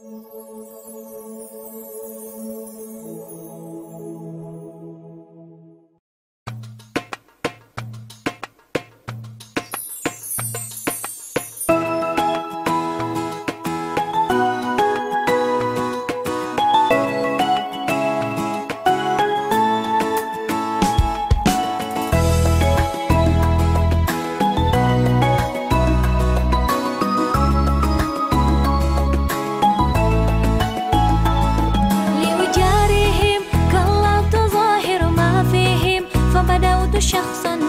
Música شخصا